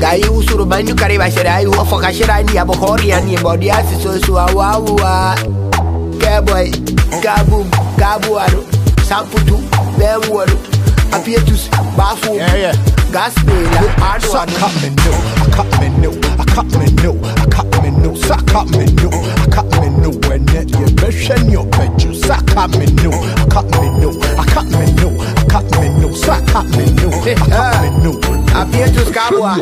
Gayi usuru banyu kare ba shira ayi wa foka shira ni abo hori ani body asi so so awa awa. Cowboy, kaboom, kabuaro, samputu, bemuaro, apietus, bafu, Yeah, yeah. gaspela, Suck adwa. up me no, I cut me no, I cut me no, I cut me no, suck up me no, I cut me no, when net you beshen your bedroom, suck up me no, Kabua.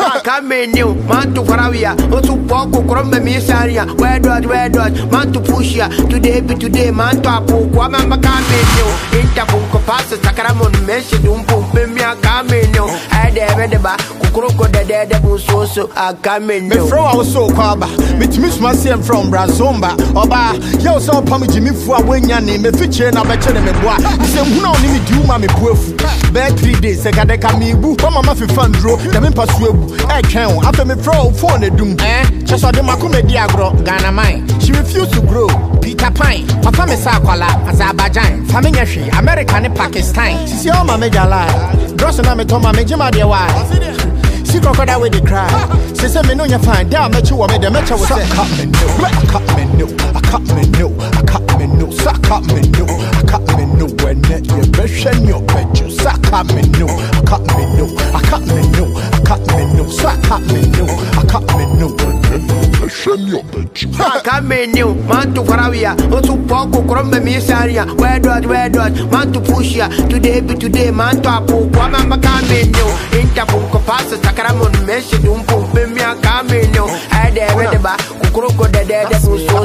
Aka menu, man to Farawia, on to Poco, Crombe Missaria, where dodge, where dodge, man to push ya, today be today, man to Apo, Quamma Camino, Interpunco Passa, Sacramon, Messi, Dumpo, Pemia Camino, I never the back, Kukroko, the dead, so so, I come in. Me fro a wo so kwaba metumi soma sɛm from brazomba. Ɔba yɛ wo sɛ wopam gyimi fu a woanya ne mefikyire na bɛkyɛ ne meboa sɛ mhunu a wo ne medi wo ma mebu afu bɛɛ 3 days sɛ kadɛka meebu wama ma fefa nduro dɛme mpa so abu ɛtwɛn wo afei mefrɛ wo phone adum kyɛ sɛ ɔde mako madi agorɔ ghana man she refuse to grow. Peter pine. Papa me sɛ akwala azerbaijan. Fa menyɛ hwee america ne pakistan. Sisi ɔma megya la drɔs na metɔ ma megye ma deɛ waa See crocodile with the cry. Say say me no you fine. Down met you me the met you say. Cut me no, I cut me no, I cut me no, I cut me no, suck cut me cut me no, I cut me no, I cut me no, I cut me no, suck cut me no, I cut me you. Aka menu, man to Farawia, on to Poco, Crombe Missaria, where dodge, where dodge, man to push ya, today be today, man to Apo, Quamma Camino, Interpunco Passa, Sacramon, Messi, Dumpo, Pemia Camino, I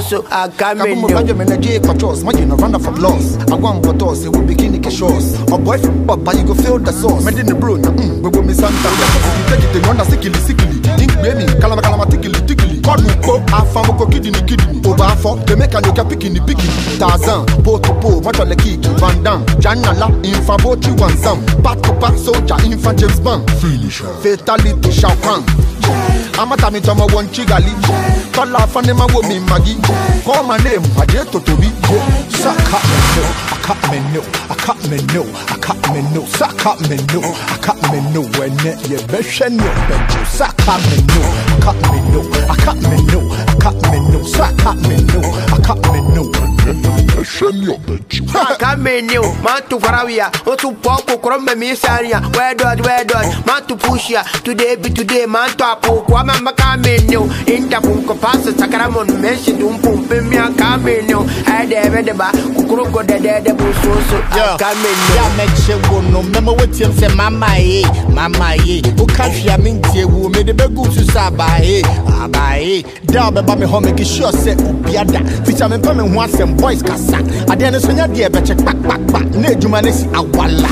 so I come in. mbajo menaje kwa toss, maji no run from loss. I want for toss, it will begin to shows. A boy from Papa, you go feel the sauce. Made in the bro, mm, we will miss Santa. You take it, you want to sickly, sickly. Ink baby, kalama kalama tickly, tickly. God will go, I found a kidney, kidney. Over for the make and you can pick in the picky. Tarzan, po to po, are the kiki, Van Damme, Janala, Infa, Boti, one Zam. Back to back soldier, Infa James Bond. Finisher. Fatality, Shao Kahn. Amatami tọmọ wọn chigali tọ́lá fanima wo mi magi call my name adé tòtòbí. Suck cut me no, I cut me no, I cut me no, I cut me no, suck cut me no, I cut me no, when net you beshen your beshen your you. Aka menu, man to Farawia, on oh, to Poco, Crombe Missaria, where dodge, where dodge, man to push ya, today be today, man to Apo, Quamma Camino, Interpunco Passa, Sacramon, Messi, Dumpo, Pemia Camino, I never the back, Kukuroko dɛdɛɛdɛ bo soso aka me nne. Yà mẹ̀kyẹ̀ wò nù mẹ́mọ́ wọ́n tiẹ̀ sẹ́ màmá yé mama yé wò ká fìyà mi ntiẹ̀ wò mí de bẹ́ gùn sísọ àbáyé àbáyé. Dá ọbẹ̀ bá mi hàn mi kì í ṣí ọ̀sẹ̀ òbí àdá fìtà mi pẹ́ mi hu asẹ̀m boys kàsá. Adé ẹni sọ nyá di ẹ̀bẹ̀kyẹ̀ kpakpakpa ní ìdwuma ní si awala.